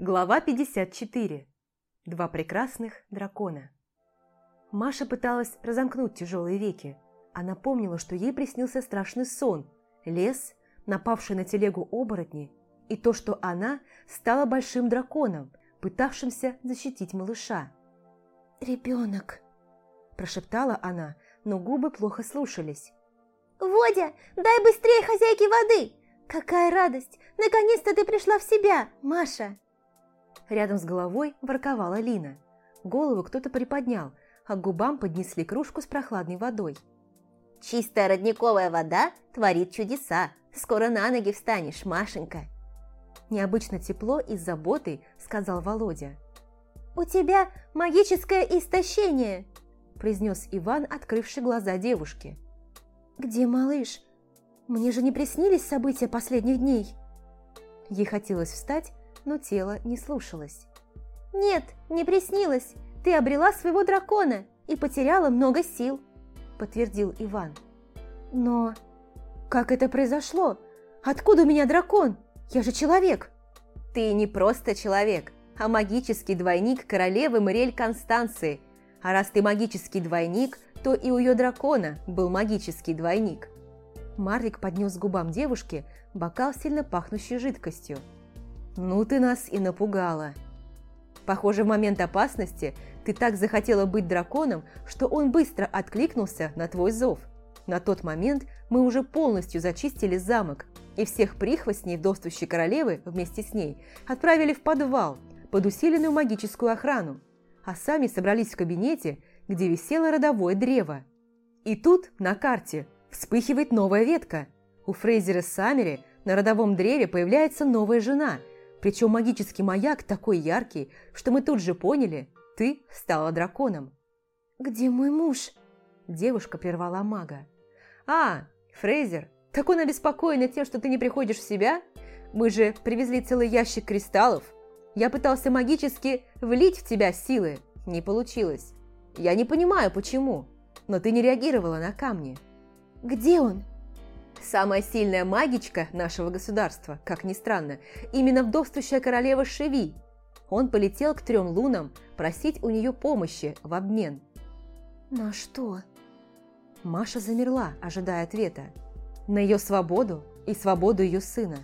Глава 54. Два прекрасных дракона. Маша пыталась разомкнуть тяжелые веки. Она помнила, что ей приснился страшный сон, лес, напавший на телегу оборотни, и то, что она стала большим драконом, пытавшимся защитить малыша. «Ребенок», – прошептала она, но губы плохо слушались. «Водя, дай быстрее хозяйке воды! Какая радость! Наконец-то ты пришла в себя, Маша!» Рядом с головой ворковала Лина. Голову кто-то приподнял, а к губам поднесли кружку с прохладной водой. «Чистая родниковая вода творит чудеса. Скоро на ноги встанешь, Машенька!» Необычно тепло и с заботой сказал Володя. «У тебя магическое истощение!» произнес Иван, открывший глаза девушки. «Где малыш? Мне же не приснились события последних дней!» Ей хотелось встать, но тело не слушалось. «Нет, не приснилось. Ты обрела своего дракона и потеряла много сил», – подтвердил Иван. «Но как это произошло? Откуда у меня дракон? Я же человек!» «Ты не просто человек, а магический двойник королевы Мариэль Констанции. А раз ты магический двойник, то и у ее дракона был магический двойник». Марлик поднес к губам девушки бокал сильно пахнущей жидкостью. «Ну ты нас и напугала!» Похоже, в момент опасности ты так захотела быть драконом, что он быстро откликнулся на твой зов. На тот момент мы уже полностью зачистили замок, и всех прихвостней вдовствующей королевы вместе с ней отправили в подвал под усиленную магическую охрану, а сами собрались в кабинете, где висело родовое древо. И тут на карте вспыхивает новая ветка. У Фрейзера Саммери на родовом древе появляется новая жена – причем магический маяк такой яркий, что мы тут же поняли, ты стала драконом. «Где мой муж?» Девушка прервала мага. «А, Фрейзер, так он обеспокоен тем, что ты не приходишь в себя? Мы же привезли целый ящик кристаллов. Я пытался магически влить в тебя силы. Не получилось. Я не понимаю, почему, но ты не реагировала на камни». «Где он?» Самая сильная магичка нашего государства, как ни странно, именно вдовствующая королева Шеви. Он полетел к трем лунам просить у нее помощи в обмен. «На что?» Маша замерла, ожидая ответа. На ее свободу и свободу ее сына.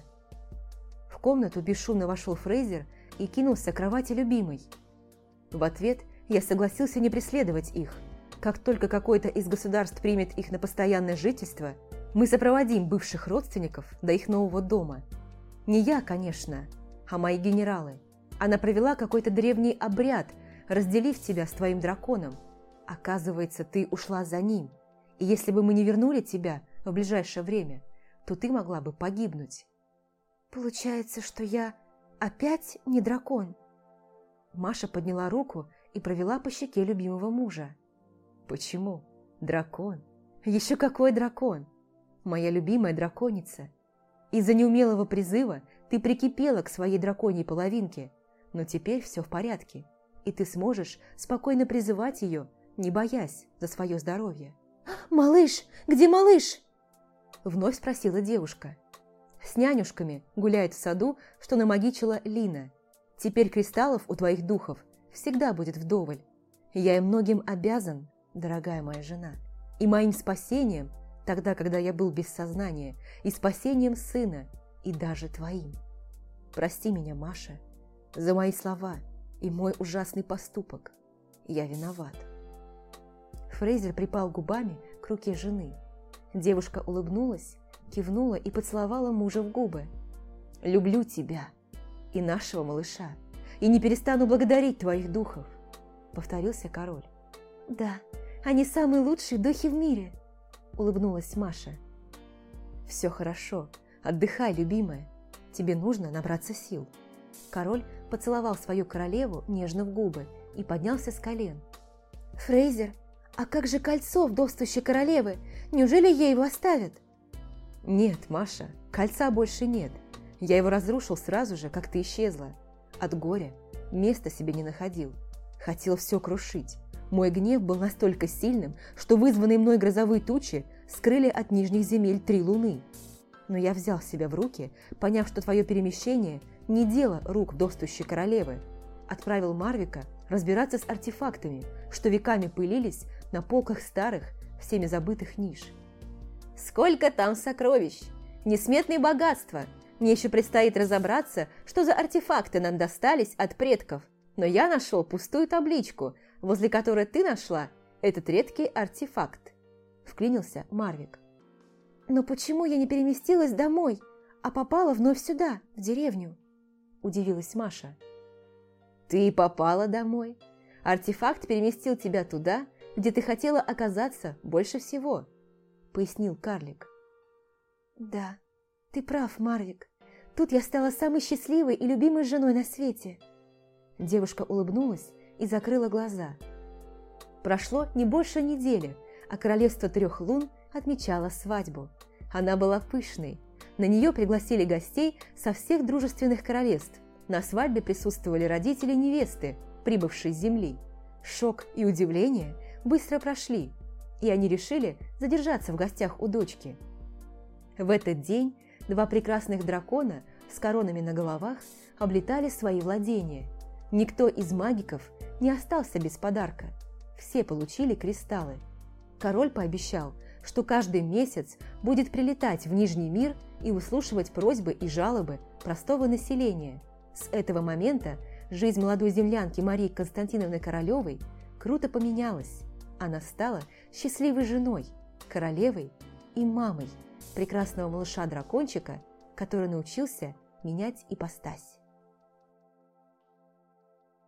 В комнату бесшумно вошел Фрейзер и кинулся к кровати любимой. В ответ я согласился не преследовать их. Как только какое-то из государств примет их на постоянное жительство – мы сопроводим бывших родственников до их нового дома. Не я, конечно, а мои генералы. Она провела какой-то древний обряд, разделив тебя с твоим драконом. Оказывается, ты ушла за ним. И если бы мы не вернули тебя в ближайшее время, то ты могла бы погибнуть. Получается, что я опять не дракон? Маша подняла руку и провела по щеке любимого мужа. Почему? Дракон. Еще какой дракон? Моя любимая драконица. Из-за неумелого призыва ты прикипела к своей драконьей половинке, но теперь все в порядке, и ты сможешь спокойно призывать ее, не боясь за свое здоровье. «Малыш! Где малыш?» Вновь спросила девушка. С нянюшками гуляет в саду, что намагичила Лина. Теперь кристаллов у твоих духов всегда будет вдоволь. Я им многим обязан, дорогая моя жена. И моим спасением – тогда, когда я был без сознания, и спасением сына, и даже твоим. Прости меня, Маша, за мои слова и мой ужасный поступок. Я виноват. Фрейзер припал губами к руке жены. Девушка улыбнулась, кивнула и поцеловала мужа в губы. «Люблю тебя и нашего малыша, и не перестану благодарить твоих духов», — повторился король. «Да, они самые лучшие духи в мире», – улыбнулась Маша. «Все хорошо. Отдыхай, любимая. Тебе нужно набраться сил». Король поцеловал свою королеву нежно в губы и поднялся с колен. «Фрейзер, а как же кольцо вдовствующей королевы? Неужели ей его оставят?» «Нет, Маша, кольца больше нет. Я его разрушил сразу же, как ты исчезла. От горя места себе не находил. Хотел все крушить. Мой гнев был настолько сильным, что вызванные мной грозовые тучи скрыли от нижних земель три луны. Но я взял себя в руки, поняв, что твое перемещение не дело рук достущей королевы. Отправил Марвика разбираться с артефактами, что веками пылились на полках старых, всеми забытых ниш. Сколько там сокровищ! Несметные богатства! Мне еще предстоит разобраться, что за артефакты нам достались от предков. Но я нашел пустую табличку, возле которой ты нашла этот редкий артефакт. Вклинился Марвик. «Но почему я не переместилась домой, а попала вновь сюда, в деревню?» Удивилась Маша. «Ты попала домой. Артефакт переместил тебя туда, где ты хотела оказаться больше всего», пояснил карлик. «Да, ты прав, Марвик. Тут я стала самой счастливой и любимой женой на свете». Девушка улыбнулась и закрыла глаза. Прошло не больше недели, а королевство трех лун отмечало свадьбу. Она была пышной. На нее пригласили гостей со всех дружественных королевств. На свадьбе присутствовали родители невесты, прибывшие с земли. Шок и удивление быстро прошли, и они решили задержаться в гостях у дочки. В этот день два прекрасных дракона с коронами на головах облетали свои владения. Никто из магиков не остался без подарка. Все получили кристаллы. Король пообещал, что каждый месяц будет прилетать в Нижний мир и выслушивать просьбы и жалобы простого населения. С этого момента жизнь молодой землянки Марии Константиновны Королевой круто поменялась. Она стала счастливой женой, королевой и мамой прекрасного малыша-дракончика, который научился менять ипостась.